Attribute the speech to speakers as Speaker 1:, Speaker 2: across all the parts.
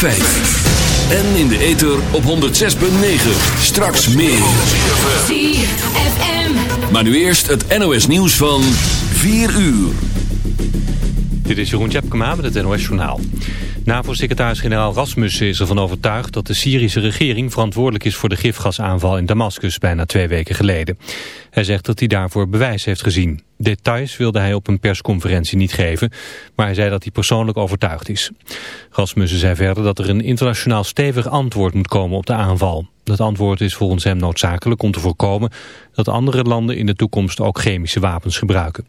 Speaker 1: En in de ether op 106.9. Straks meer.
Speaker 2: ZFM.
Speaker 1: Maar nu eerst het NOS nieuws van 4 uur.
Speaker 3: Dit is Jeroen Tjepkema met het NOS Journaal. NAVO-secretaris-generaal Rasmussen is ervan overtuigd dat de Syrische regering verantwoordelijk is voor de gifgasaanval in Damascus bijna twee weken geleden. Hij zegt dat hij daarvoor bewijs heeft gezien. Details wilde hij op een persconferentie niet geven, maar hij zei dat hij persoonlijk overtuigd is. Rasmussen zei verder dat er een internationaal stevig antwoord moet komen op de aanval. Dat antwoord is volgens hem noodzakelijk om te voorkomen dat andere landen in de toekomst ook chemische wapens gebruiken.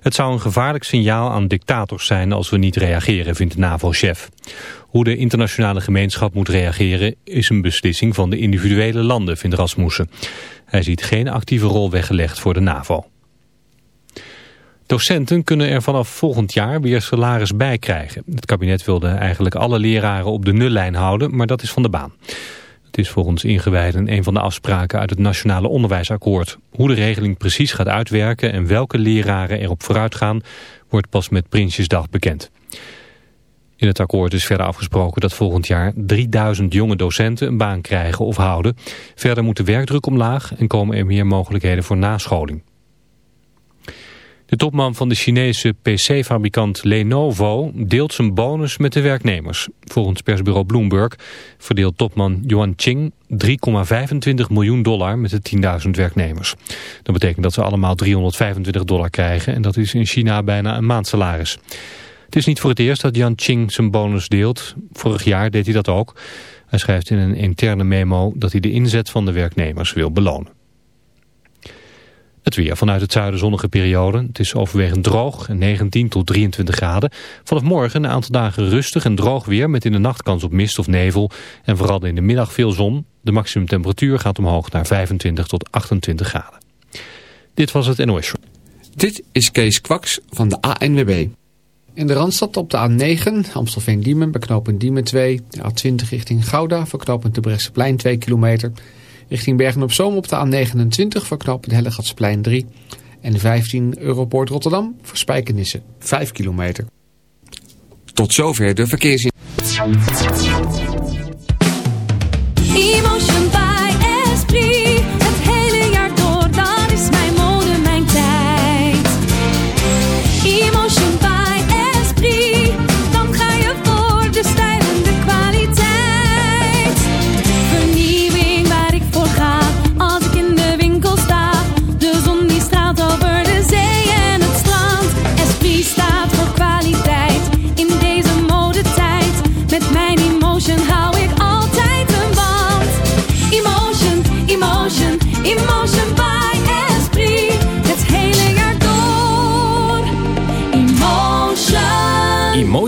Speaker 3: Het zou een gevaarlijk signaal aan dictators zijn als we niet reageren, vindt de NAVO-chef. Hoe de internationale gemeenschap moet reageren is een beslissing van de individuele landen, vindt Rasmussen. Hij ziet geen actieve rol weggelegd voor de NAVO. Docenten kunnen er vanaf volgend jaar weer salaris bij krijgen. Het kabinet wilde eigenlijk alle leraren op de nullijn houden, maar dat is van de baan. Het is volgens ingewijden een van de afspraken uit het Nationale Onderwijsakkoord. Hoe de regeling precies gaat uitwerken en welke leraren erop vooruit gaan, wordt pas met Prinsjesdag bekend. In het akkoord is verder afgesproken dat volgend jaar 3000 jonge docenten een baan krijgen of houden. Verder moet de werkdruk omlaag en komen er meer mogelijkheden voor nascholing. De topman van de Chinese PC-fabrikant Lenovo deelt zijn bonus met de werknemers. Volgens persbureau Bloomberg verdeelt topman Yuan Qing 3,25 miljoen dollar met de 10.000 werknemers. Dat betekent dat ze allemaal 325 dollar krijgen en dat is in China bijna een maandsalaris. Het is niet voor het eerst dat Yuan Qing zijn bonus deelt. Vorig jaar deed hij dat ook. Hij schrijft in een interne memo dat hij de inzet van de werknemers wil belonen. Het weer vanuit het zuiden zonnige periode. Het is overwegend droog en 19 tot 23 graden. Vanaf morgen een aantal dagen rustig en droog weer... met in de nacht kans op mist of nevel. En vooral in de middag veel zon. De maximumtemperatuur gaat omhoog naar 25 tot 28 graden. Dit was het NOS
Speaker 4: Dit is Kees Kwaks van de ANWB. In de Randstad op de A9, Amstelveen-Diemen, beknopend Diemen 2. De A20 richting Gouda, verknopend de Bresseplein 2 kilometer... Richting Bergen-op-Zoom op de A29 verknopen de Hellegatsplein 3. En 15 Europoort Rotterdam voor Spijkenissen 5 kilometer. Tot zover de verkeersin.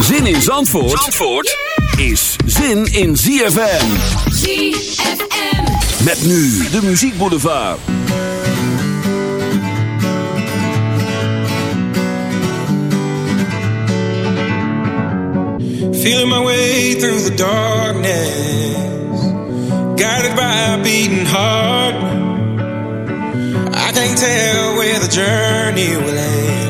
Speaker 1: Zin in Zandvoort, Zandvoort is zin in ZFM.
Speaker 2: ZFM.
Speaker 1: Met nu de muziekboulevard.
Speaker 5: Feel my way through the darkness. Guided by a beating heart. I can't tell where the journey will end.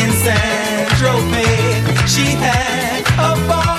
Speaker 6: In San Tropez. She had a ball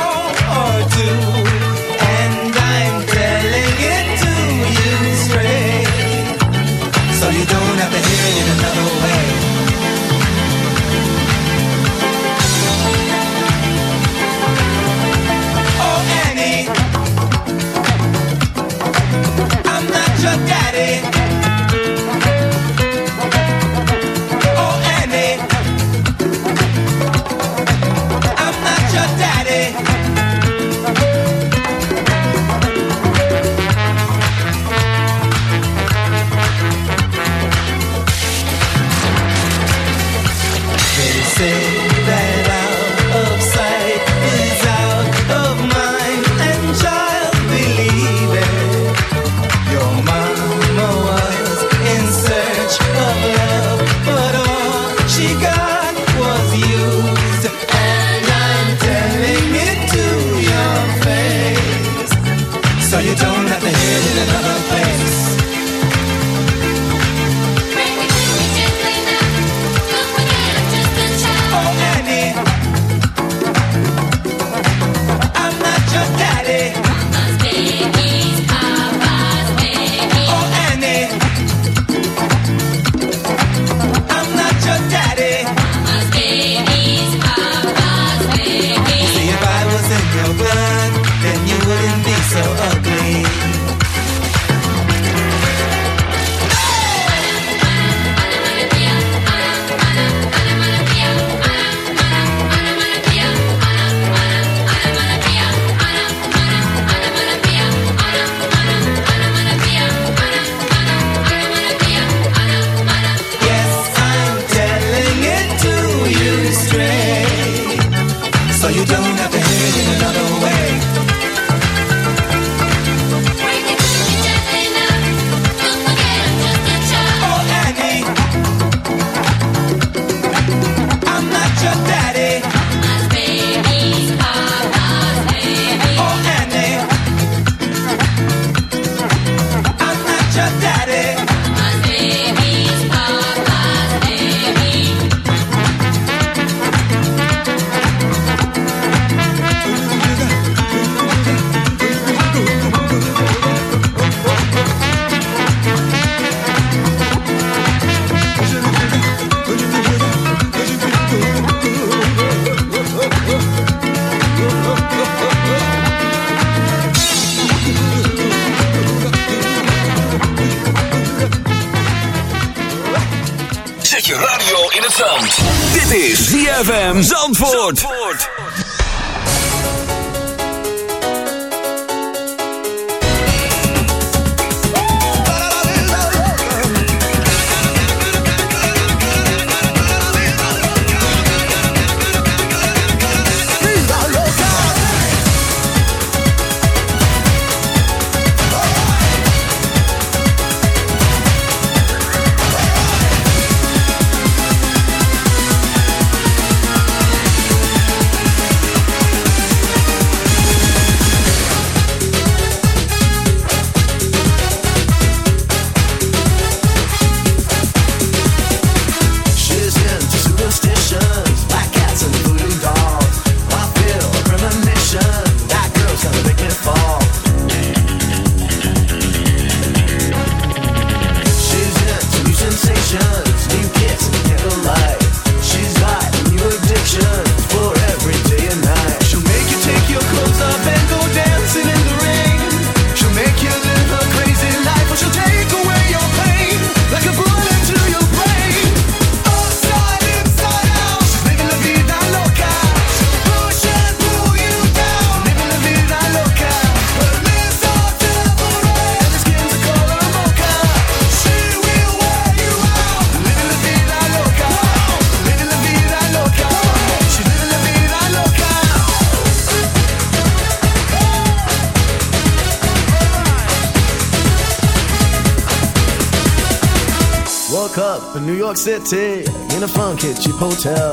Speaker 7: hotel.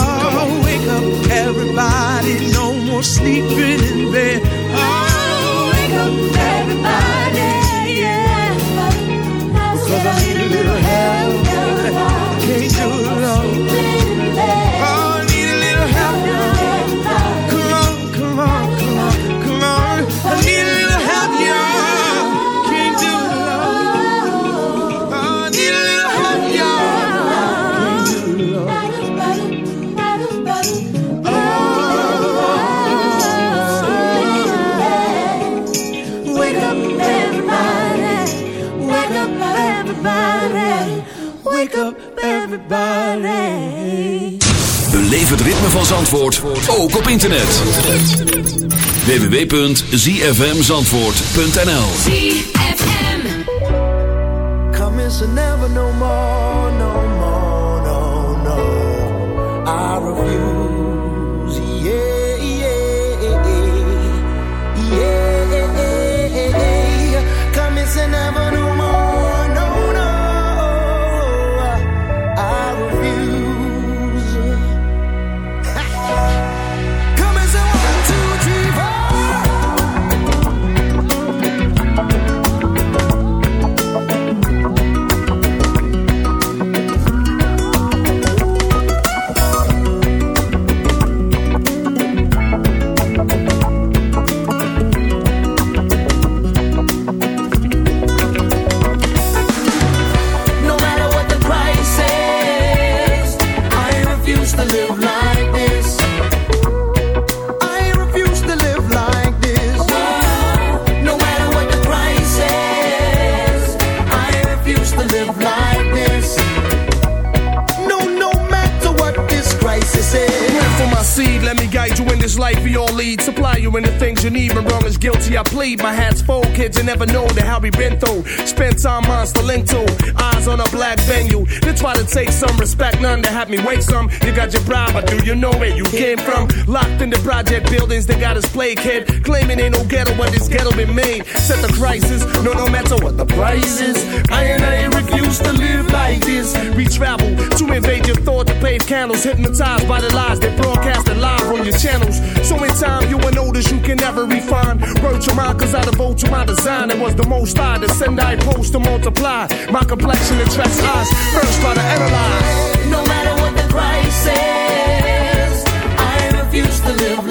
Speaker 6: Oh, wake up, everybody. No more sleeping in bed. Oh, wake up, everybody. Yeah. Cause I need a little
Speaker 2: everybody.
Speaker 1: Beleef het ritme van Zandvoort, ook op internet. www.zfmzandvoort.nl
Speaker 8: Come is never no more,
Speaker 9: Supply you in the things you need. When wrong is guilty, I plead. My hat's full, kids, you never know the how we been through. Spent time monster link to eyes on a black venue. They try to take some respect, none to have me wait some. You got your bribe, but do you know where you came from? Locked in the project buildings, they got us play kid. Claiming ain't no ghetto, but this ghetto been made. Set the crisis, no, no matter what the price is. I and I refuse to live like this. We travel to invade your thought to pave candles, hypnotized by the lies they broadcasted live on your channels. So in time, you will notice you can never refine. Wrote your mind, cause I devote to my design. It was the most I to send, I post to multiply. My complexion attracts eyes. First, try to analyze.
Speaker 8: No matter what the price is, I refuse to live